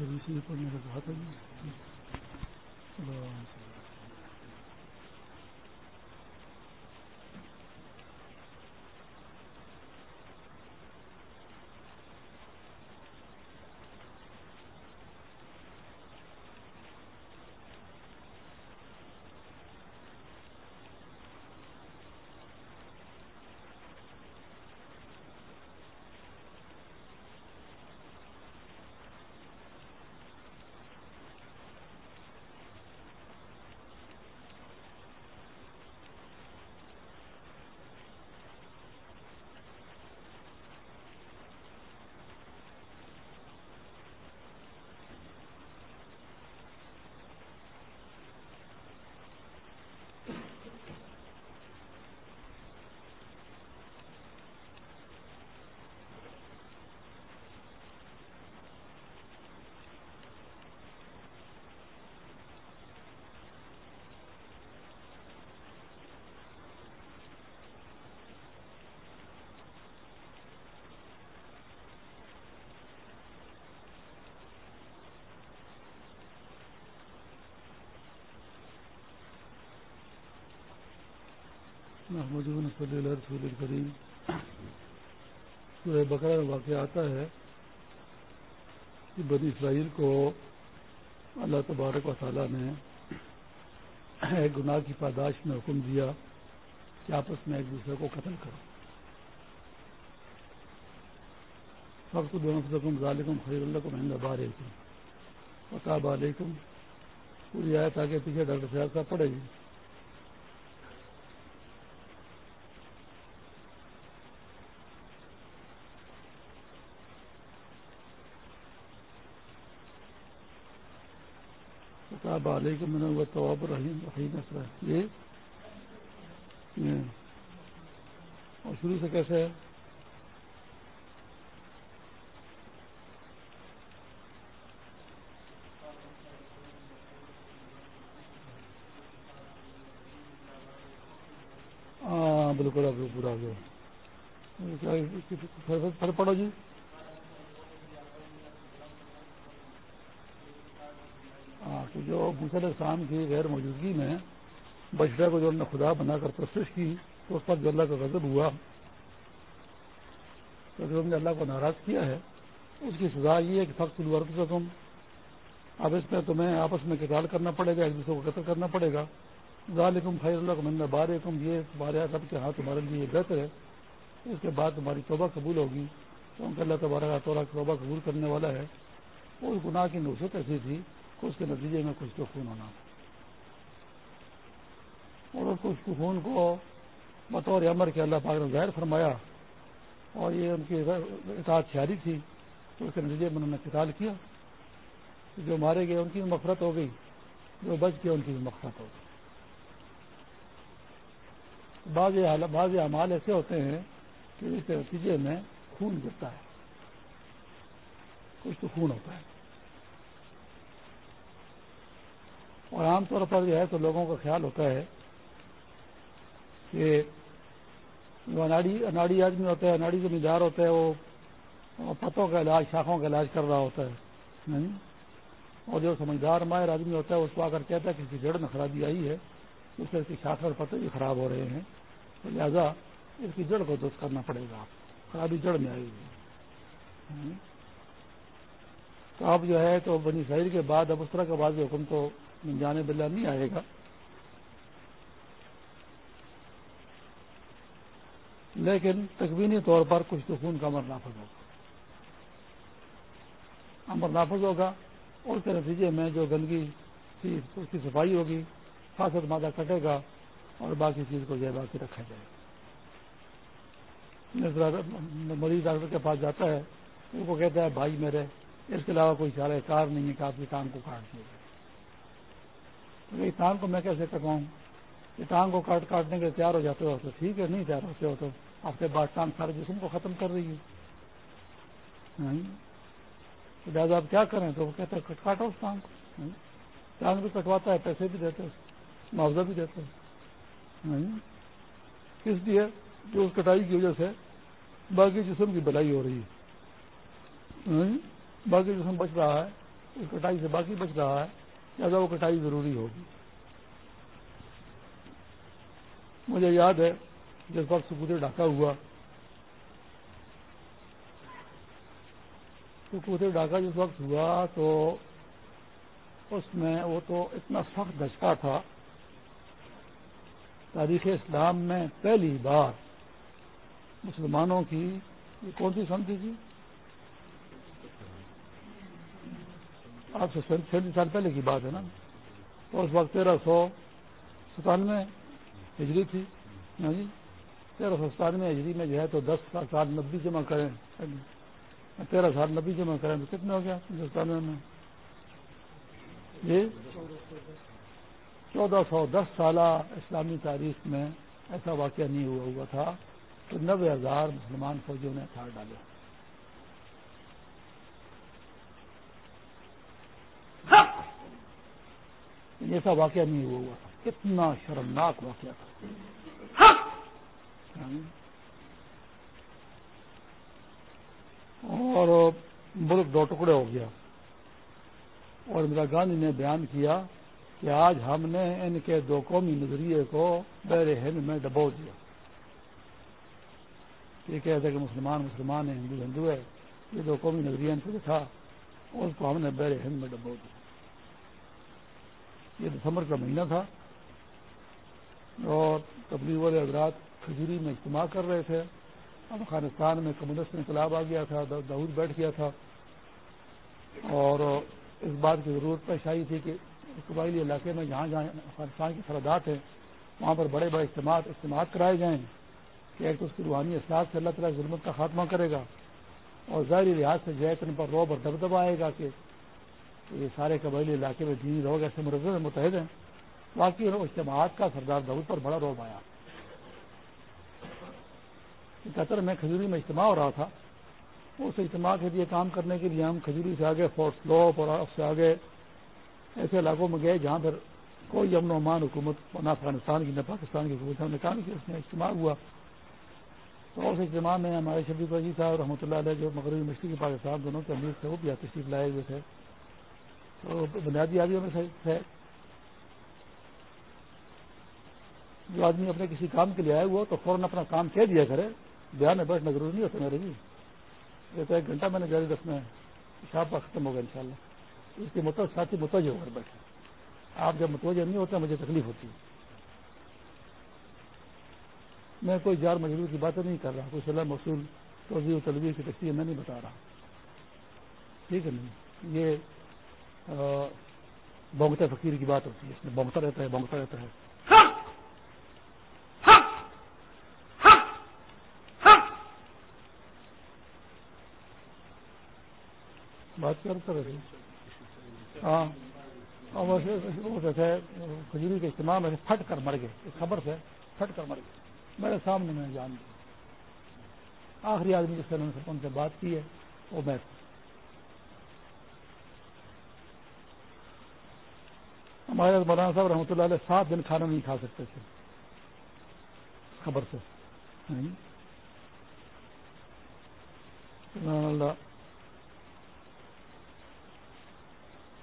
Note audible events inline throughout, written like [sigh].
جب اسی پڑھنے کا بات ہے محمد صلی اللہ رسول کریم سورہ بقرہ میں واقع آتا ہے کہ بنی اسرائیل کو اللہ تبارک و تعالیٰ نے ایک گناہ کی پاداش میں حکم دیا کہ آپس میں ایک دوسرے کو قتل کرو. سب کو دونوں سے ظالم خیر اللہ کو مہنگا بار وطاب علیکم. پوری آیت آگے پیچھے ڈاکٹر صاحب صاحب پڑے گی صاحب علیکم میں نے طواب رحیم رحیم یہ اور شروع سے کیسے ہے؟ ہاں بالکل آپ پورا گیا۔ پڑھو جی کہ جو مسل السلام کی غیر موجودگی میں بشرا کو جو انہوں نے خدا بنا کر پرستش کی، تو اس پر جو اللہ کا غضب ہوا، تو جو ہم نے اللہ کو ناراض کیا ہے، اس کی سزا یہ ہے کہ فخت الورد سے تم۔ اب اس میں تمہیں آپس میں کتال کرنا پڑے گا، ایک دوسرے کو قتل کرنا پڑے گا۔ ظالکم خیر اللہ کو مندر بار یہ تمہارے سب کے ہاتھ تمہارے لیے بہتر ہے۔ اس کے بعد تمہاری توبہ قبول ہوگی۔ کیونکہ اللہ تبارہ توبہ قبول کرنے والا ہے۔ اس گناہ کی نوسط ایسی تھی اس کے نتیجے میں کچھ تو خون ہونا۔ اور کچھ خون کو بطور امر کے اللہ پاک نے ظاہر فرمایا اور یہ ان کی اطاعت شہری تھی، تو اس کے نتیجے میں انہوں نے قتال کیا۔ جو مارے گئے ان کی بھی مفرت ہو گئی، جو بچ گئے ان کی بھی مفرت ہو گئی۔ بعض بعض اعمال ایسے ہوتے ہیں کہ اس کے نتیجے میں خون گرتا ہے۔ کچھ تو خون ہوتا ہے۔ اور عام طور پر جو ہے تو لوگوں کا خیال ہوتا ہے کہ جو اناڑی اناڑی آدمی ہوتا ہے، اناڑی زمیندار ہوتا ہے، وہ پتوں کا علاج، شاخوں کا علاج کر رہا ہوتا ہے اور جو سمجھدار ماہر آدمی ہوتا ہے، اس کو آ کر کہتا ہے کہ کسی جڑ میں خرابی آئی ہے، اس سے اس کی شاخ اور پتے بھی خراب ہو رہے ہیں، تو لہٰذا اس کی جڑ کو درست کرنا پڑے گا، خرابی جڑ میں آئی ہے تو اب جو ہے تو بنی شہر کے بعد اب اس طرح کا واضح حکم تو جانے بلا نہیں آئے گا۔ لیکن تقوینی طور پر کچھ تو خون کا امر نافذ ہوگا۔ امر نافذ ہوگا اور اس کے نتیجے میں جو گندگی تھی، اس کی صفائی ہوگی فاصد مادہ کٹے گا اور باقی چیز کو جو باقی رکھا جائے گا۔ مریض ڈاکٹر کے پاس جاتا ہے ان کو کہتا ہے، بھائی میرے اس کے علاوہ کوئی چارہ کار نہیں ہے کہ آپ کی کام کو کاٹ دیا ٹانگ کو میں کیسے کٹواؤں؟ یہ ٹانگ کو کاٹ کاٹنے کے تیار ہو جاتے ہو تو ٹھیک ہے، نہیں تیار ہوتے ہو تو ہفتے بعد ٹانگ سارے جسم کو ختم کر رہی ہے لہٰذا آپ کیا کریں؟ تو وہ کہتے ہیں کاٹو اس ٹانگ کو ٹانگ بھی کٹواتا ہے، پیسے بھی دیتے معاوضہ بھی دیتے کس لیے جو اس کٹائی کی وجہ سے باقی جسم کی بلائی ہو رہی ہے۔ باقی جسم بچ رہا ہے، اس کٹائی سے باقی بچ رہا ہے، لہٰذا وہ کٹائی ضروری ہوگی۔ مجھے یاد ہے، جس وقت سکوتے ڈھاکہ ہوا سکوتے ڈھاکہ جس وقت ہوا تو اس میں وہ تو اتنا سخت دھچکا تھا۔ تاریخ اسلام میں پہلی بار مسلمانوں کی یہ کون سی سن تھی؟ آج سے سینتیس سال پہلے کی بات ہے نا۔ تو اس وقت تیرہ سو ستانوے ہجری تھی۔ ہاں جی۔ تیرہ سو ستانوے ہجری میں جو ہے تو دس سال نبی جمع کریں۔ تیرہ سال نبی جمع کریں تو کتنے ہو گیا ستانوے میں؟ جی۔ چودہ سو دس سالہ اسلامی تاریخ میں ایسا واقعہ نہیں ہوا ہوا تھا کہ نوے ہزار مسلمان فوجیوں نے ہتھیار ڈالے۔ ایسا واقعہ نہیں ہوا ہوا کتنا شرمناک واقعہ تھا۔ اور ملک دو ٹکڑے ہو گیا۔ اور میرا گاندھی نے بیان کیا کہ آج ہم نے ان کے دو قومی نظریے کو بیر ہند میں ڈبو دیا۔ یہ کہتے ہیں کہ مسلمان مسلمان ہے ہندو ہندو ہے۔ یہ دو قومی نظریہ ان سے تھا۔ اس کو ہم نے بیر ہند میں ڈبو دیا۔ یہ دسمبر کا مہینہ تھا اور تبلیغ والے حضرات کھجوری میں اجتماع کر رہے تھے۔ افغانستان میں کمیونسٹ انقلاب آ گیا تھا داود بیٹھ گیا تھا۔ اور اس بات کی ضرورت پیش آئی تھی کہ قبائلی علاقے میں جہاں جہاں افغانستان کی سرحدات ہیں، وہاں پر بڑے بڑے اجتماع اجتماع کرائے جائیں۔ کہ ایک تو اس کی روحانی احساس سے اللہ تعالیٰ ظلمت کا خاتمہ کرے گا اور ظاہری لحاظ سے جو ہے ان پر روب اور دبدبہ آئے گا کہ یہ سارے قبائلی علاقے میں دینی لوگ ایسے مرزے متحد ہیں۔ باقی اجتماعات کا سردار دعود پر بڑا روب آیا۔ قطر میں کھجوری میں اجتماع ہو رہا تھا۔ اس اجتماع کے لیے کام کرنے کے لیے ہم کھجوری سے آگے، فورٹ سلوپ اور اس سے آگے ایسے علاقوں میں گئے جہاں پر کوئی امن و امان حکومت، نہ افغانستان کی، نہ پاکستان کی حکومت نے کام کیا، اس میں اجتماع ہوا۔ تو اس اجتماع میں ہمارے شبیب عزیز صاحب رحمۃ اللہ علیہ جو مغربی مشرقی پاکستان دونوں کے امیر تھے، وہ بھی تشریف لائے ہوئے تھے۔ تو بنیادی آدمیوں میں تھے جو آدمی اپنے کسی کام کے لیے آئے ہوا تو فوراً اپنا کام کہہ دیا کرے۔ بیان میں بیٹھنا ضروری نہیں ہوتا میرے بھی یہ تو ایک گھنٹہ میں نے جاری رکھنا ہے۔ شاپ کا ختم ہوگا انشاءاللہ۔ اس کے متوجہ ساتھی متوجہ ہو کر بیٹھے۔ آپ جب متوجہ نہیں ہوتے مجھے تکلیف ہوتی ہے۔ میں کوئی جار مجبور کی باتیں نہیں کر رہا۔ کوئی صلاح مصول توضیع و تلویر کی تشریح میں نہیں بتا رہا۔ ٹھیک ہے نہیں۔ یہ بونگتا فقیر کی بات ہوتی ہے اس میں بونگتا رہتا ہے بونگتا رہتا ہے۔ بات کرتا رہے؟ ہاں کھجوری کے اجتماع میں پھٹ کر مر گئے اس خبر سے پھٹ کر مر گئے۔ میرے سامنے میں جان دیا آخری آدمی جس نے ان سے بات کی ہے وہ میں ہمارے مولانا صاحب رحمۃ اللہ علیہ سات دن کھانا نہیں کھا سکتے تھے۔ خبر سے۔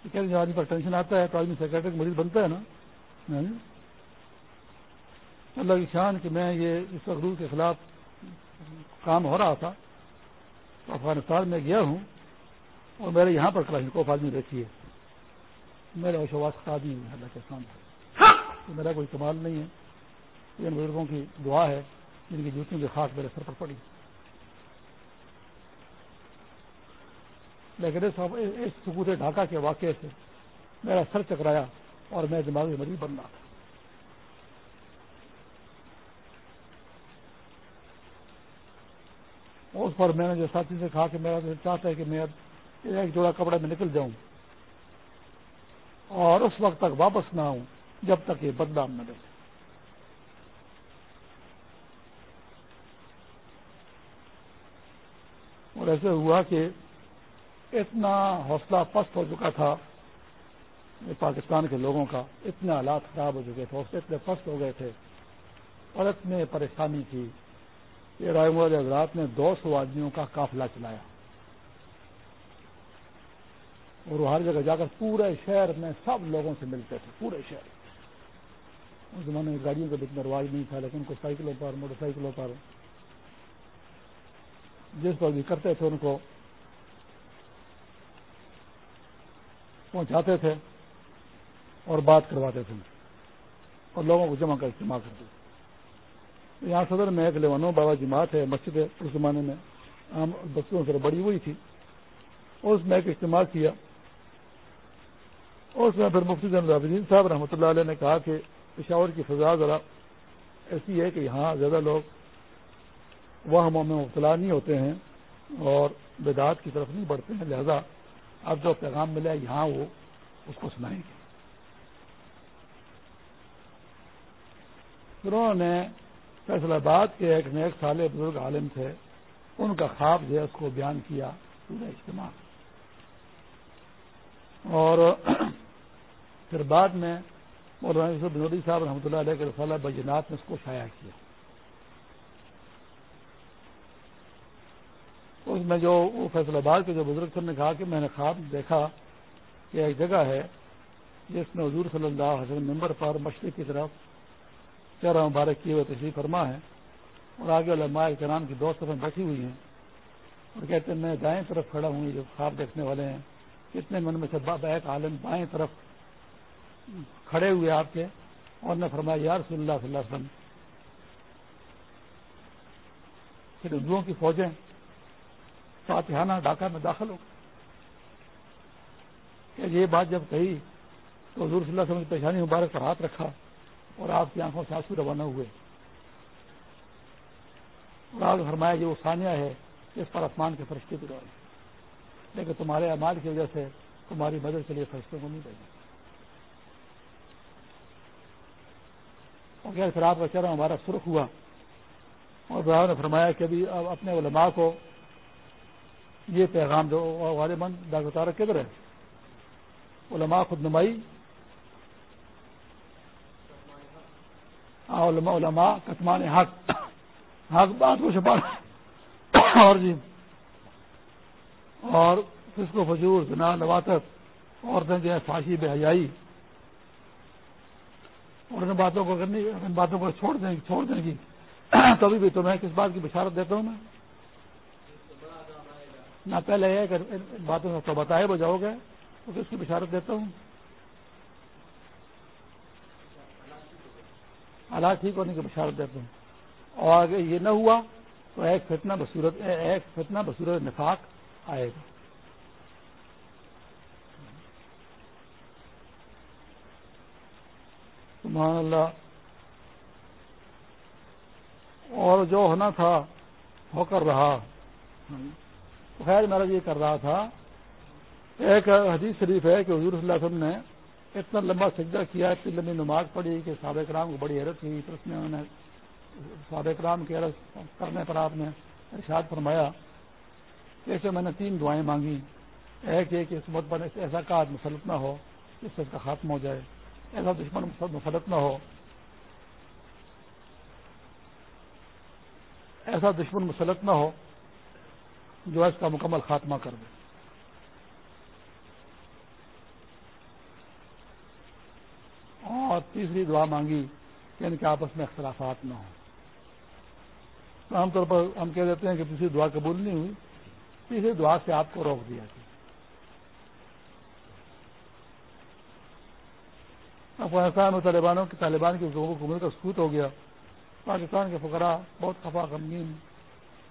جب آدمی پر ٹینشن آتا ہے تو آدمی سیکرٹری مریض بنتا ہے نا۔ اللہ کی شان کہ میں یہ اس وقت کے خلاف کام ہو رہا تھا۔ تو افغانستان میں گیا ہوں اور میرے یہاں پر کوف آدمی رکھی ہے میرے اشواس خراب نہیں ہے اللہ کے سامنے۔ میرا کوئی کمال نہیں ہے۔ ان بزرگوں کی دعا ہے جن کی جوتیوں کی خاص میرے سر پر پڑی۔ لیکن اس سکوت ڈھاکہ کے واقعے سے میرا سر چکرایا اور میں دماغی مریض بن رہا تھا اس پر میں نے جو ساتھی سے کہا کہ میرا چاہتا ہے کہ میں ایک جوڑا کپڑا میں نکل جاؤں۔ اور اس وقت تک واپس نہ آؤں جب تک یہ بدلام نہ دے اور ایسے ہوا کہ اتنا حوصلہ پست ہو چکا تھا پاکستان کے لوگوں کا، اتنے حالات خراب ہو چکے تھے، حوصلے اتنے پست ہو گئے تھے اور اتنے پریشانی تھی کہ رائے حضرات نے دو سو آدمیوں کا قافلہ چلایا۔ اور وہ ہر جگہ جا کر پورے شہر میں سب لوگوں سے ملتے تھے، پورے شہر۔ اس زمانے میں گاڑیوں کا بھی اتنا رواج نہیں تھا، لیکن ان کو سائیکلوں پر، موٹر سائیکلوں پر جس پر بھی کرتے تھے، ان کو پہنچاتے تھے اور بات کرواتے تھے، اور لوگوں کو جمع کر استعمال کرتے تھے۔ یہاں صدر میں ایک لیوانو بابا جی جماعت ہے مسجد ہے اس زمانے میں عام بستیوں سے بڑی ہوئی تھی اس میں ایک استعمال کیا۔ اس میں پھر مفتی الدین صاحب رحمۃ اللہ علیہ نے کہا کہ پشاور کی فضا ذرا ایسی ہے کہ یہاں زیادہ لوگ وہ میں مبتلا نہیں ہوتے ہیں اور بیداد کی طرف نہیں بڑھتے ہیں، لہذا اب جو پیغام ملا یہاں وہ اس کو سنائیں گے۔ پھر انہوں نے فیصلہ آباد کے ایک نیک سال بزرگ عالم تھے، ان کا خواب جو ہے اس کو بیان کیا پورا اجتماع۔ اور پھر بعد میں مولانا یوسف بنودی صاحب رحمۃ اللہ علیہ کے رسالہ بجنات نے اس کو شائع کیا۔ اس میں جو وہ فیصل آباد کے جو بزرگ سر نے کہا کہ میں نے خواب دیکھا کہ ایک جگہ ہے جس میں حضور صلی اللہ علیہ وسلم ممبر پر مشرق کی طرف چہرہ مبارک کیے ہوئے تشریف فرما ہے اور آگے علماء کرام کی دوست میں بیٹھی ہوئی ہیں اور کہتے ہیں، میں دائیں طرف کھڑا ہوں جو خواب دیکھنے والے ہیں، کتنے من میں سے ایک عالم بائیں طرف کھڑے ہوئے آپ کے اور نے فرمایا یار صلی اللہ صلی اللہ علیہ وسلم، پھر اردوؤں کی فوجیں فاتحانہ ڈھاکہ میں داخل ہو کہ یہ بات جب کہی تو حضور صلی اللہ علیہ وسلم کی پیشانی مبارک پر ہاتھ رکھا اور آپ کی آنکھوں سے آنسو روانہ ہوئے۔ اور آپ فرمایا، یہ وہ ثانیہ ہے اس پر آسمان کے فرشتے بھی لیکن تمہارے اعمال کی وجہ سے تمہاری مدد کے لیے فرشتوں کو نہیں بھیجا۔ اور پھر کا چہرہ ہمارا سرخ ہوا اور براہ نے فرمایا کہ ابھی اپنے علماء کو یہ پیغام جو والے مند ڈاکٹر تارک کدھر ہے علماء خود نمائی۔ ہاں، علماء کتمان حق۔ حق بات کو چھپانا اور جی اور کس کو فجور، زنا نواتت عورتیں جو ہے فاشی، بے حیائی۔ اور ان باتوں کو کرنی ان باتوں کو چھوڑ دیں چھوڑ دیں گی [clears throat] تبھی بھی تو میں کس بات کی بشارت دیتا ہوں میں؟ نہ پہلے یہ کہ باتوں سے تو بتائے وہ جاؤ گے، تو کس کی بشارت دیتا ہوں؟ حالات ٹھیک ہونے کی بشارت دیتا ہوں۔ اور اگر یہ نہ ہوا، تو ایک فتنہ بصورت ایک فتنہ بصورت نفاق آئے گا۔ سبحان اللہ۔ اور جو ہونا تھا، ہو کر رہا۔ خیر، میرا یہ کر رہا تھا۔ ایک حدیث شریف ہے کہ حضور صلی اللہ علیہ وسلم نے اتنا لمبا سجدہ کیا، اتنی لمبی نماز پڑھی کہ سابق رام کو بڑی حیرت ہوئی۔ پھر اس میں انہوں نے سابق رام کی حیرت کرنے پر آپ نے ارشاد فرمایا جیسے میں نے تین دعائیں مانگی ایک ایک اس مت پر ایسا کا مسلط نہ ہو جس سے اس کا خاتمہ ہو جائے۔ ایسا دشمن مسلط نہ ہو۔ ایسا دشمن مسلط نہ ہو جو اس کا مکمل خاتمہ کر دے۔ اور تیسری دعا مانگی کہ ان کے آپس میں اختلافات نہ ہوں۔ عام طور پر ہم کہہ دیتے ہیں کہ تیسری دعا قبول نہیں ہوئی۔ تیسری دعا سے آپ کو روک دیا گیا افغانستان میں طالبانوں کے طالبان کے لوگوں کو مل کر سکوت ہو گیا۔ پاکستان کے فقراء بہت خفا غمگین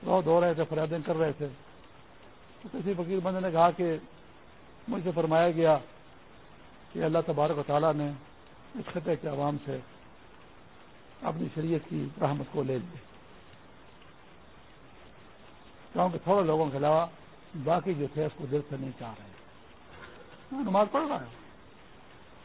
بہت ہو رہے تھے، فریادیں کر رہے تھے۔ تو کسی فقیر بندے نے کہا کہ مجھ سے فرمایا گیا کہ اللہ تبارک و تعالیٰ نے اس خطے کے عوام سے اپنی شریعت کی رحمت کو لے لی۔ کیونکہ تھوڑے لوگوں کے علاوہ باقی جو تھے اس کو دل سے نہیں چاہ رہے۔ نماز پڑھ رہا ہے۔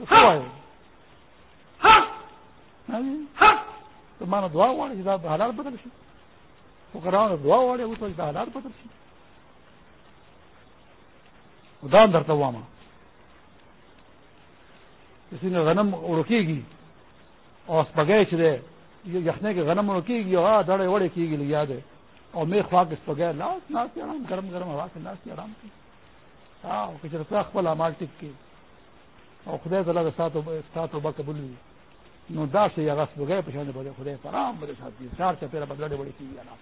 تو کب آئے؟ تو مانا دعا واڑے حالات بدل سی کرا دعا واڑے وہ تو حالات بدل سی دان درتا ہوا ماں کسی نے غنم اڑکی گی اور پگے چلے یہ یخنے کے غنم اڑکی گی اور دڑے وڑے کی گی یاد ہے اور میں خواہ اس بغیر لاس ناس آرام گرم گرم ہوا سے آرام کی ہاں کسی رفاق پل امال ٹک کے اور خدا تعالیٰ کے ساتھ ساتھ وبا قبول ہوئی نو دا سے یا رس بغیر پچھانے بولے خدا آرام میرے ساتھ چار سے پیرا بڑی کی آرام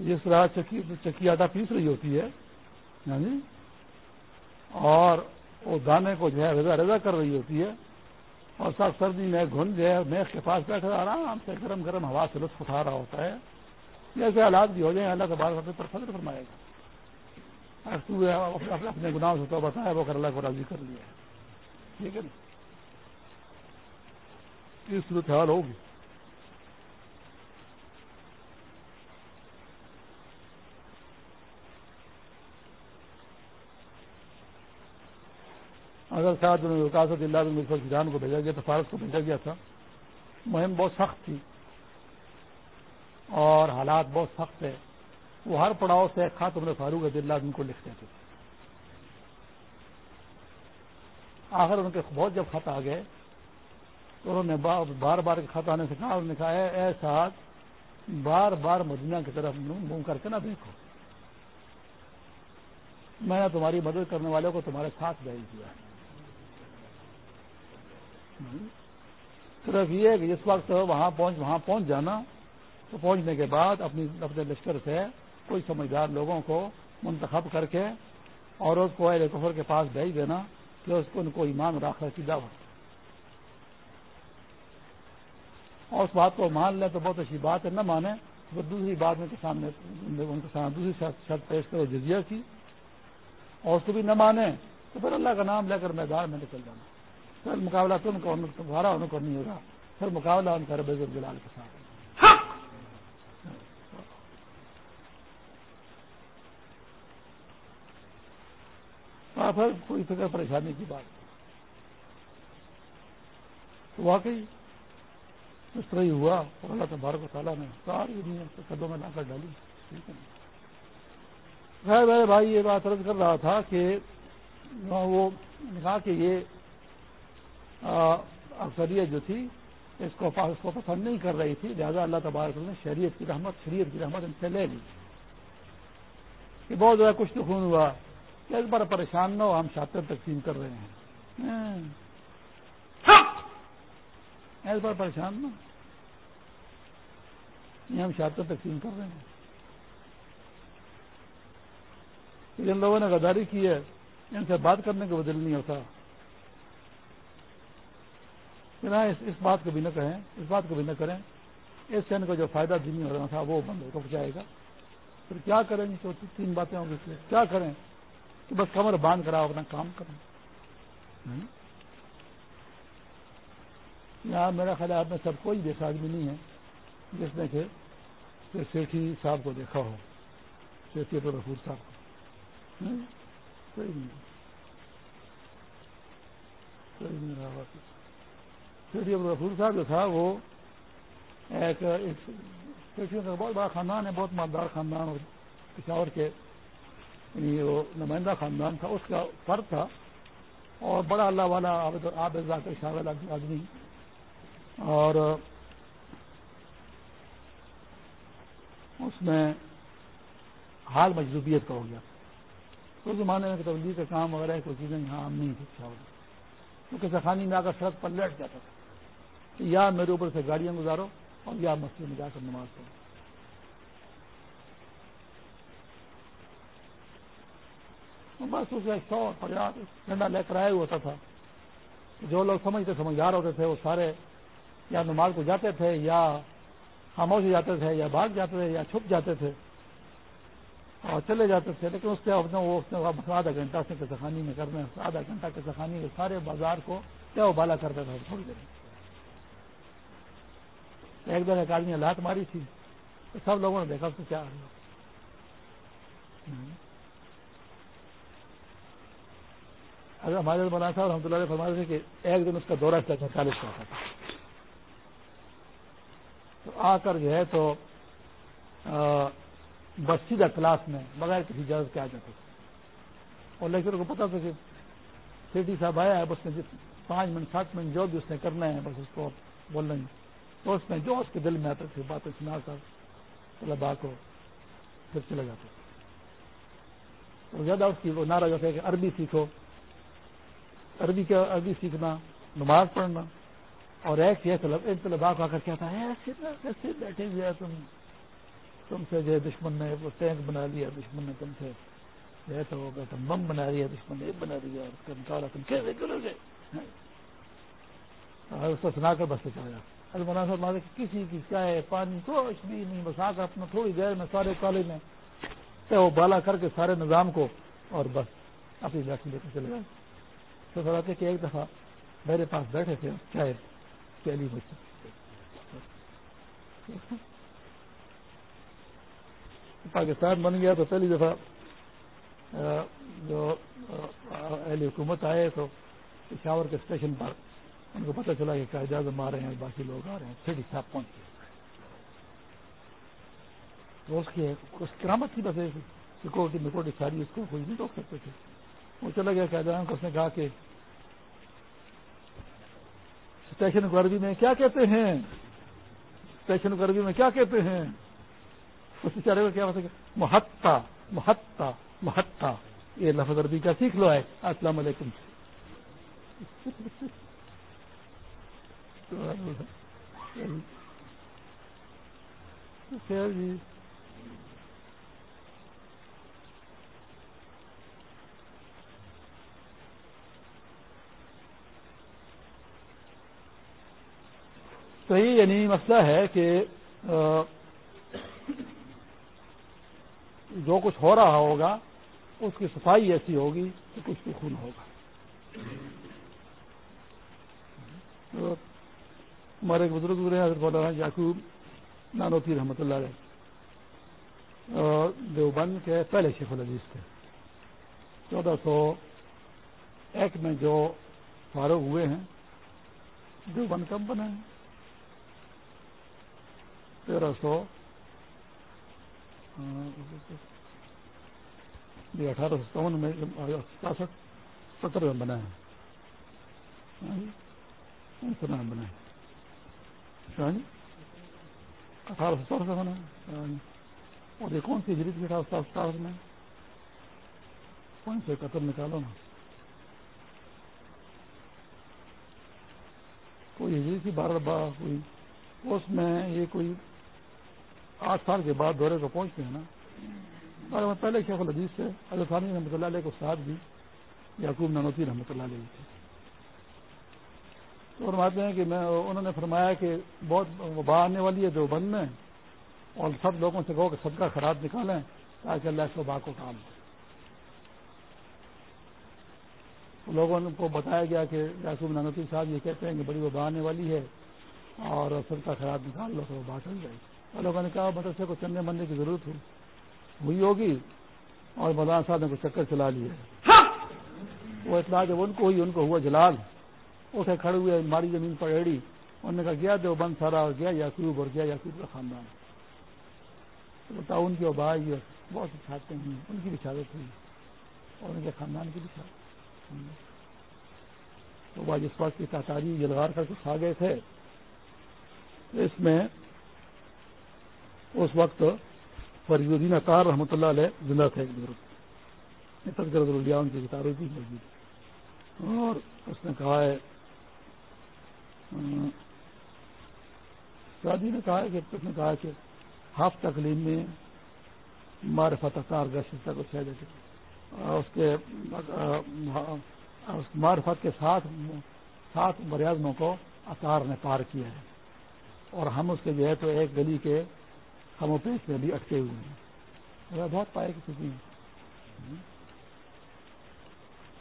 جس طرح چکی چکی آٹا پیس رہی ہوتی ہے جی؟ اور وہ دانے کو جو ہے رضا رضا کر رہی ہوتی ہے اور ساتھ سردی میں گھن جو ہے میخ کے پاس بیٹھا آرام سے گرم گرم ہوا سے لطف اٹھا رہا ہوتا ہے۔ جیسے حالات بھی ہو جائیں، اللہ کے بعد پر فضل فرمائے گا۔ اپنے گناہ سے تو بتایا وہ کر اللہ کو راضی کر لیا ہے۔ ٹھیک ہے نا؟ یہ صورت حال ہوگی۔ اگر ساتھ وکاست اللہ بن جان کو بھیجا گیا تو فارس کو بھیجا گیا تھا۔ مہم بہت سخت تھی۔ اور حالات بہت سخت ہے وہ ہر پڑاؤ سے خاص عمر فاروق اللہ ان کو لکھتے تھے آخر ان کے بہت جب خط آ گئے تو انہوں نے بار بار خط آنے سے کہا، انہوں نے کہا، اے ساتھ بار بار مدینہ کی طرف منہ کر کے نہ دیکھو۔ میں نے تمہاری مدد کرنے والوں کو تمہارے ساتھ بھیج دیا ہے صرف یہ ہے کہ جس وقت وہاں پہنچ وہاں پہنچ جانا، تو پہنچنے کے بعد اپنی، اپنے لشکر سے کوئی سمجھدار لوگوں کو منتخب کر کے اور اس کو اہل کفر کے پاس بھیج دینا کہ اس کو ان کو ایمان راخر کی دعوت۔ اور اس بات کو مان لیں تو بہت اچھی بات ہے، نہ مانے تو دوسری بات میں کسان ان کے سامنے دوسری شرط پیش کرو، جزیہ کی۔ اور اس کو بھی نہ مانے تو پھر اللہ کا نام لے کر میدان میں نکل جانا۔ پھر مقابلہ تم کو تمہارا ان کو نہیں ہوگا۔ پھر مقابلہ ان کا بزرگ جلال کے ساتھ۔ پھر کوئی فکر پریشانی کی بات تو واقعی اس طرح ہی ہوا۔ اور اللہ تبارک و تعالیٰ نے ساری دنیا قدوں میں لا کر ڈالی۔ ٹھیک ہے۔ خیر میرے بھائی یہ بات عرض کر رہا تھا کہ وہ کہا کہ یہ اکثریت جو تھی، اس کو اس کو پسند نہیں کر رہی تھی۔ لہٰذا اللہ تبارک نے شریعت کی رحمت، شریعت کی رحمت ان سے لے لی۔ کہ بہت زیادہ کچھ تو خون ہوا کہ اس بار پریشان نہ ہو، ہم شاطر تقسیم کر رہے ہیں۔ ہاں۔ ہاں۔ اس بار پریشان نہ یہ ہم شاطر تقسیم کر رہے ہیں۔ جن لوگوں نے غداری کی ہے، ان سے بات کرنے کا بدل نہیں ہوتا۔ کہ اس بات کو بھی نہ کہیں، اس بات کو بھی نہ کریں۔ اس چین کو جو فائدہ دینی ہو رہا تھا، وہ بند رک جائے گا۔ پھر کیا کریں گے؟ تو تین باتیں ہوں گی کیا کریں؟ کہ بس کمر باندھ کر اپنا کام کریں۔ یہاں میرا خیال آپ میں سب کوئی دیکھا آدمی نہیں ہے جس نے کہ سیٹھی صاحب کو دیکھا ہو، سیٹھی تو رفور صاحب کو۔ کوئی نہیں۔ کوئی نہیں، رہا سیٹھی عبد الرفور صاحب جو تھا وہ ایک بہت بڑا خاندان ہے، بہت مالدار خاندان اور پشاور کے یعنی وہ نمائندہ خاندان تھا، اس کا فرد تھا اور بڑا اللہ والا آب ذاکر شاغل آدمی۔ اور اس میں حال مجلوبیت کا ہو گیا۔ اس زمانے میں تبدیلی کا کام وغیرہ، کوئی چیزیں یہاں عام نہیں تھی اچھا کیونکہ سخانی میں آ کر سڑک پر لیٹ جاتا تھا۔ یا میرے اوپر سے گاڑیاں گزارو اور یا مسجد میں جا کر نماز پڑھو۔ بس اسے سو پریاد ڈنڈا لے کر آئے ہوتا تھا۔ جو لوگ سمجھتے، سمجھدار ہوتے تھے، وہ سارے یا نماز کو جاتے تھے، یا خاموش جاتے تھے، یا بھاگ جاتے تھے، یا چھپ جاتے تھے اور چلے جاتے تھے۔ لیکن اس کے اپنے وہ آدھا گھنٹہ سے کسخانی میں کرنے آدھا گھنٹہ کسخانی سارے بازار کو کیا بالا کرتے تھے تھوڑی دیر ایک دن ایک آدمی لات ماری تھی، تو سب لوگوں نے دیکھا اس کو کیا اگر ہمارے مولانا صاحب رحمۃ اللہ فرما تھے کہ ایک دن اس کا دورہ تھا چالیس کا تھا۔ تو آ کر جو ہے تو بس سیدھا کلاس میں بغیر کسی اجازت کے آ جاتا تھا اور لیکن کو پتا تھا کہ سیٹی صاحب آیا ہے، بس نے پانچ منٹ، سات منٹ جو بھی اس نے کرنا ہے بس اس کو بولنا ہی۔ تو اس میں جو اس کے دل میں آتا تھے باتیں سنا کر طلبا کو پھر چلا جاتا تھا زیادہ اس کی وہ نعرہ جو ہے کہ عربی سیکھو۔ عربی کا عربی سیکھنا، نماز پڑھنا۔ اور ایک یہ طلب، ایک طلبا کو آ کر کہتا ہے، ایسے بیٹھے ہوئے تم۔ تم سے جو دشمن نے وہ ٹینک بنا لیا، دشمن نے تم سے۔ جو ایسا ہوگا تم بم بنا رہی ہے دشمن نے بنا دیا تم کہا تم کیسے کرو گے؟ ہاں۔ اس کو سنا کر بس سے چلا جاتا۔ ارے مولانا صاحب کسی کی چائے، پانی، کچھ بھی نہیں، بس آ کر اپنا تھوڑی دیر میں سارے کالج میں وہ بالا کر کے سارے نظام کو اور بس اپنی لاٹھی لے کر چلے گئے۔ تو سر آتے کہ ایک دفعہ میرے پاس بیٹھے تھے چائے پہلی بچے پاکستان بن گیا تو پہلی دفعہ جو اہل حکومت آئے تو پشاور کے اسٹیشن پر ان کو پتہ چلا کہ قائد اعظم آ رہے ہیں، باقی لوگ آ رہے ہیں، پھر صاحب پہنچ گئے تو اس کی اس کرامت کی بس سیکورٹی میکورٹی ساری اس کو کوئی نہیں روک سکتے تھے۔ وہ چلا گیا قائد اعظم کو، اس نے کہا کہ اسٹیشن کو عربی میں کیا کہتے ہیں؟ اسٹیشن کو عربی میں کیا کہتے ہیں؟ اس بیچارے کو کیا بتا محتا محتا محتا یہ لفظ عربی کا سیکھ لو ہے السلام علیکم۔ خیر جی صحیح یعنی مسئلہ ہے کہ جو کچھ ہو رہا ہوگا، اس کی صفائی ایسی ہوگی کہ کچھ بھی خون ہوگا۔ ہمارے ایک بزرگ رہے حضرت مولانا یعقوب نانوتی رحمۃ اللہ علیہ دیوبند کے پہلے شیخ العزیز تھے۔ چودہ سو ایک میں جو فاروق ہوئے ہیں، دیوبند کب بنے ہیں؟ تیرہ سو یہ اٹھارہ سو ستاون میں ساسٹھ ستر میں بنا ہے میں بنا ہے اٹھارہ سو ستر سے بنا اور یہ کون سی ہجری تھی اٹھارہ سو ستاون میں؟ کون سے قتل نکالو نا۔ کوئی ہجری تھی بارہ بارہ کوئی اس میں یہ کوئی آٹھ سال کے بعد دورے کو پہنچتے ہیں نا۔ اور پہلے شیخ الحدیث سے ثانی رحمۃ اللہ علیہ کو ساتھ بھی یعقوب نانوتی رحمۃ اللہ علیہ تھے تو فرماتے ہیں کہ میں انہوں نے فرمایا کہ بہت وبا آنے والی ہے جو بند میں اور سب لوگوں سے کہو کہ کا خراب نکالیں تاکہ اللہ اس وبا کو ٹال دے لوگوں کو بتایا گیا کہ یعقوب نانوتی صاحب یہ کہتے ہیں کہ بڑی وبا آنے والی ہے اور کا خراب نکال لو تو وبا ٹل جائے اور لوگوں نے کہا مدرسے کو چلنے مرنے کی ضرورت ہو ہوئی ہوگی اور مولانا صاحب نے چکر چلا لیا وہ اطلاع جب ان کو ہوئی ان کو ہوا جلال۔ اسے کھڑے ہوئے، ماری زمین پر ایڑی۔ انہوں نے کہا، گیا جو بند سارا اور گیا یاقوب اور گیا یاقوب کا خاندان. بتاؤ ان کی آبائی بہت اچھاتے ہیں ان کی بھی شہادت ہوئی۔ اور ان کے خاندان کی بھی شہادت تو وہ جس وقت کی تاتاری جلغار کر کے کھا گئے تھے۔ اس میں اس وقت فرید الدین اطار رحمۃ اللہ علیہ زندہ تھے۔ ایک بزرگ ان کی کتابیں بھی موجود اور اس نے کہا ہے شادی نے کہا کہ اس نے کہا کہ ہاف تکلیم میں معرفت اطار گشت کو چھ دیتے اس کے معرفت کے ساتھ سات مریاضموں کو اطار نے پار کیا ہے۔ اور ہم اس کے جو ہے تو ایک گلی کے ہم پیش میں بھی اٹکے ہوئے ہیں۔ بہت پائے کہ کسی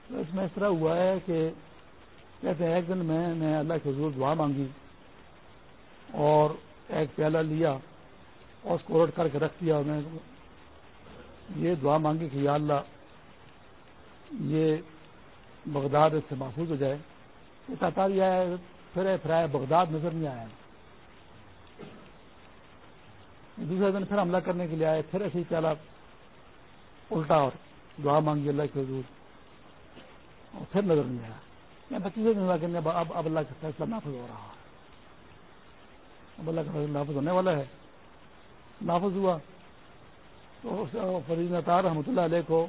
اس میں اس طرح ہوا ہے کہ کہتے ہیں ایک دن میں نے اللہ کے حضور دعا مانگی اور ایک پیالہ لیا اور اس کو رٹ کر کے رکھ دیا میں یہ دعا مانگی کہ یا اللہ یہ بغداد اس سے محفوظ ہو جائے۔ یہ تاتاری آیا پھر پھر آیا بغداد نظر نہیں آیا۔ دوسرے دن پھر حملہ کرنے کے لیے آئے، پھر ایسے ہی چلا الٹا اور دعا مانگی اللہ کے حضور۔ اور پھر نظر نہیں آیا۔ میں بچے سے کرنے اب اب اللہ کا فیصلہ نافذ ہو رہا ہے۔ اب اللہ کا فیصلہ نافذ ہونے والا ہے۔ نافذ ہوا۔ تو فرید نتار رحمۃ اللہ علیہ کو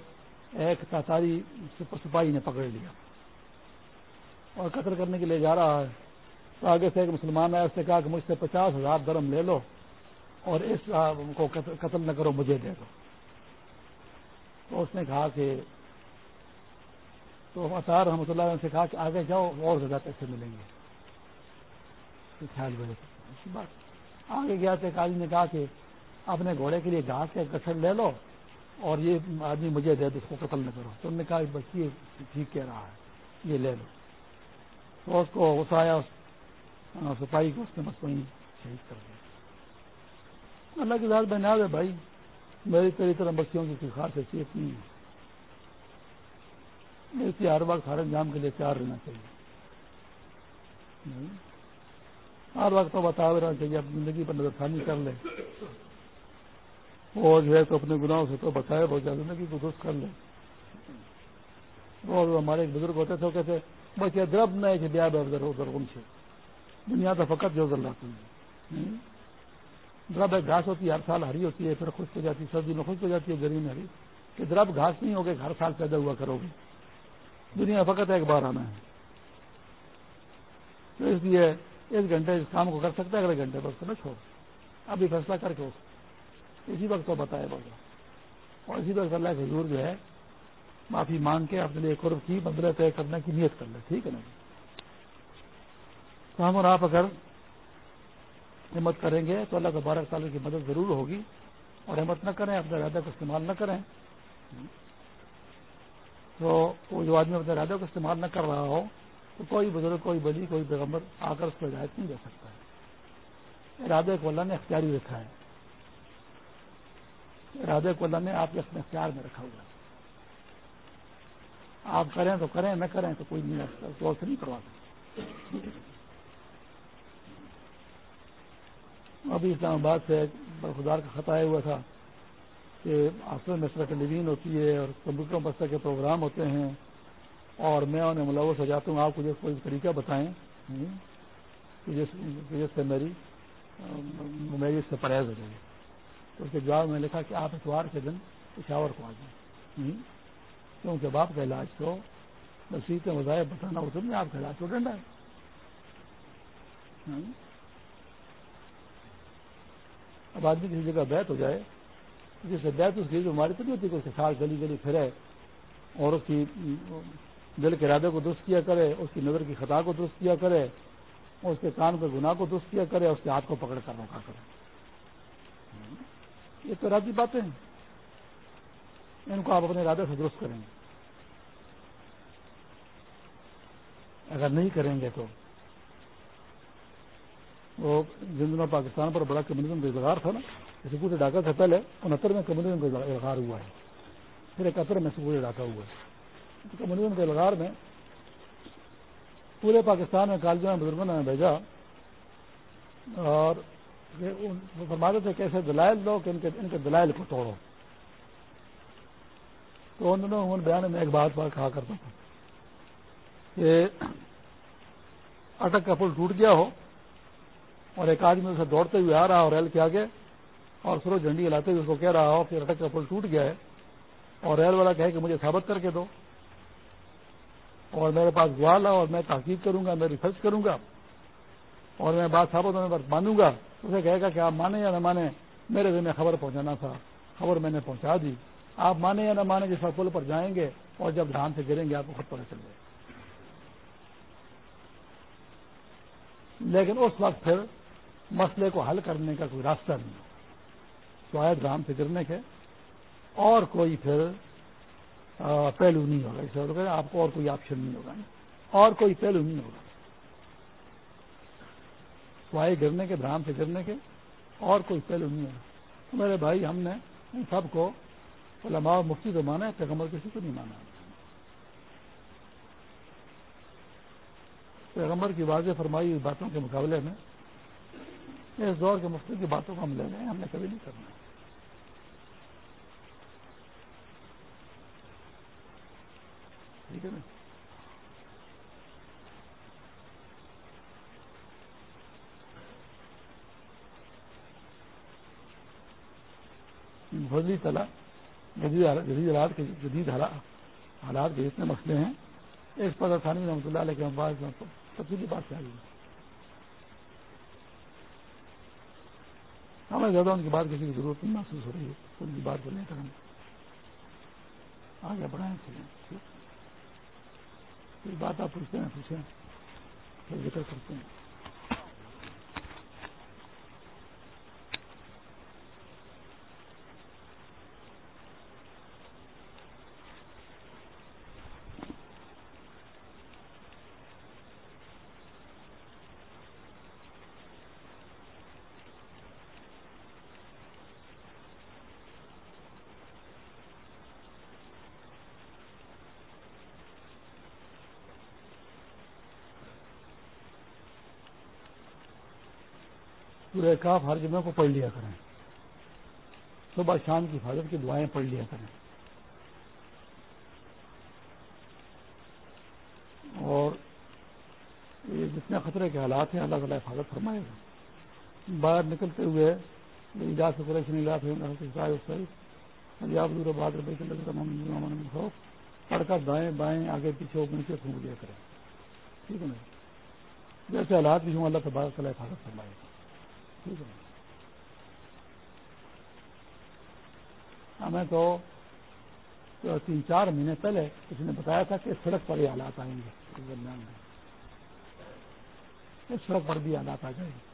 ایک تاتاری سپاہی نے پکڑ لیا۔ اور قتل کرنے کے لیے جا رہا ہے۔ تو آگے سے ایک مسلمان ہے اس نے کہا کہ مجھ سے پچاس ہزار درم لے لو اور اس کو قتل نہ کرو، مجھے دے دو۔ تو اس نے کہا کہ تو اطار رحمۃ اللہ سے کہا کہ آگے جاؤ، اور زیادہ پیسے ملیں گے۔ خیال بات۔ آگے گیا تو ایک آدمی نے کہا کہ اپنے گھوڑے کے لیے گھاس کا کچھ لے لو اور یہ آدمی مجھے دے دو اس کو قتل نہ کرو۔ تو انہوں نے کہا بچی ٹھیک کہہ رہا ہے، یہ لے لو۔ تو اس کو غصہ آیا سپاہی کو اس نے بس وہیں شہید کر دیا۔ اللہ کی ذات بنا دے بھائی، میری تیری طرح بچیوں کی خاص حیثیت نہیں ہے۔ اس لیے ہر وقت ہر انجام کے لیے تیار رہنا چاہیے۔ ہر وقت تو بتا رہنا چاہیے، اپنی زندگی پر نظر ثانی کر لے اور جو ہے تو اپنے گناہوں سے تو بتائے بہت زیادہ زندگی کو درست کر لے اور ہمارے ایک بزرگ ہوتے تھے کہتے، بس یہ درب نہ ہے کہ بیا ادھر ان سے دنیا تو فقط جو ادھر لاتی ہے۔ درب ایک گھاس ہوتی ہے، ہر سال ہری ہوتی ہے، پھر خشک ہو جاتی ہے، سردی میں خشک ہو جاتی ہے، گرمی میں ہری۔ کہ درب گھاس نہیں ہوگی ہر سال پیدا ہوا کرو گے۔ دنیا فقط ایک بار آنا ہے۔ تو اس لیے ایک گھنٹے اس کام کو کر سکتا ہے، اگلے گھنٹے پر نہ چھوڑ۔ ابھی فیصلہ کر کے اسی وقت تو بتایا بابا اور اسی وقت اللہ کے حضور جو ہے، معافی مانگ کے اپنے لیے قرب کی بدلے طے کرنے کی نیت کر لے۔ ٹھیک ہے نا جی؟ تو ہم اور آپ اگر ہمت کریں گے تو اللہ تبارک تعالیٰ کی مدد ضرور ہوگی۔ اور ہمت نہ کریں اپنے ارادہ کو استعمال نہ کریں۔ تو وہ جو آدمی اپنے ارادے کو استعمال نہ کر رہا ہو، تو کوئی بزرگ، کوئی بلی کوئی پیغمبر آ کر اس کو ہدایت نہیں دے سکتا۔ ہے ارادے کو اللہ نے اختیاری رکھا ہے۔ ارادے کو اللہ نے آپ کے اپنے اختیار میں رکھا ہوا ہے۔ آپ کریں تو کریں، نہ کریں تو کوئی نہیں تو سے نہیں کروا سکتے ابھی اسلام آباد سے برخدار کا خط آیا ہوا تھا۔ کہ آسر میں طرح ٹیلی ویژن ہوتی ہے اور کمپیوٹر پر کے پروگرام ہوتے ہیں اور میں انہیں ملوث ہو جاتا ہوں، آپ مجھے کوئی طریقہ بتائیں۔ جس سے میری میری اس سے پرہیز ہو جائے۔ تو اس کے جواب میں لکھا کہ آپ اتوار کے دن پشاور کو آ جائیں۔ کیونکہ باپ کا علاج تو نصیحت مذاہب بتانا مطلب اس میں آپ کا علاج تو ڈنڈا ہے۔ اب آدمی کسی جگہ بیت ہو جائے جس سے بیت اس کی بیماری تو نہیں ہوتی کہ اس کے ساتھ گلی گلی پھرے اور اس کی دل کے ارادے کو درست کیا کرے، اس کی نظر کی خطا کو درست کیا کرے اس کے کان کے گناہ کو درست کیا کرے اس کے ہاتھ کو پکڑ کر روکا کرے۔ یہ تو راتی باتیں ہیں۔ ان کو آپ اپنے ارادے سے درست کریں گے۔ اگر نہیں کریں گے تو وہ جن دنوں پاکستان پر بڑا کمیونزم کا اظہار تھا نا سکول ڈاکہ تھا پہلے انہتر میں کمیونزم کا اظہار ہوا ہے۔ پھر اکہتر میں سکول ڈاکہ ہوا ہے۔ کمیونزم کے اظہار میں پورے پاکستان میں کالجوں میں بزرگوں نے بھیجا اور فرماتے تھے کیسے دلائل دو کہ ان کے ان کے دلائل کو توڑو۔ تو ان دنوں ان بیان میں ایک بات بات کہا کرتا تھا کہ اٹک کا پل ٹوٹ گیا ہو اور ایک آدمی اسے دوڑتے ہوئے آ رہا ہو ریل کے آگے اور سرو جھنڈی ہلاتے ہوئے اس کو کہہ رہا ہو کہ اٹک کا پل ٹوٹ گیا ہے۔ اور ریل والا کہے کہ مجھے ثابت کر کے دو۔ اور میرے پاس گوال ہے اور میں تحقیق کروں گا، میں ریسرچ کروں گا۔ اور میں بات ثابت ہونے پر مانوں گا۔ اسے کہے گا کہ آپ مانیں یا نہ مانیں، میرے دن میں خبر پہنچانا تھا۔ خبر میں نے پہنچا دی۔ آپ مانیں یا نہ مانیں، جس وقت پل پر جائیں گے اور جب دھان سے گریں گے، آپ کو خود پتہ چل جائے۔ لیکن اس وقت پھر مسئلے کو حل کرنے کا کوئی راستہ نہیں۔ ہو سوائے دھان سے گرنے کے اور کوئی پھر پہلو نہیں ہوگا اس وقت آپ کو اور کوئی آپشن نہیں ہوگا۔ اور کوئی پہلو نہیں ہوگا۔ سوائے گرنے کے برام سے گرنے کے اور کوئی پہلو نہیں ہے میرے بھائی، ہم نے ان سب کو علماء مفتی کو مانا ہے، پیغمبر کسی کو نہیں مانا۔ پیغمبر کی واضح فرمائی ہوئی باتوں کے مقابلے میں، اس دور کے مفتی کی باتوں کو ہم لے لیں ہم نے کبھی نہیں کرنا۔ ٹھیک ہے نا؟ فضلی تلا، جدید جدید حالات کے جدید حالات کے جتنے مسئلے ہیں اس پر آسانی رحمۃ اللہ علیہ کے بعد تفصیلی بات سے آئی ہمیں ہاں، زیادہ ان کی بات کسی کی ضرورت نہیں، محسوس ہو رہی ہے، ان کی بات کو نہیں کریں آگے بڑھائیں۔ کوئی بات آپ پوچھتے ہیں پوچھیں پھر ذکر کرتے ہیں۔ پورے کاف ہر جمعہ کو پڑھ لیا کریں۔ صبح شام کی حفاظت کی دعائیں پڑھ لیا کریں۔ اور یہ جتنے خطرے کے حالات ہیں، اللہ تعالیٰ حفاظت فرمائے گا۔ باہر نکلتے ہوئے علاج علاج پڑھ کر دائیں بائیں، آگے پیچھے نیچے، پھونک دیا کریں۔ ٹھیک ہے نا؟ جیسے حالات بھی ہوں، اللہ تبارک تعالیٰ حفاظت فرمائے گا۔ ہمیں تو تین چار مہینے پہلے کسی نے بتایا تھا کہ سڑک پر ہی حالات آئیں گے۔ اس درمیان میں اس سڑک پر بھی حالات آ جائیں گے۔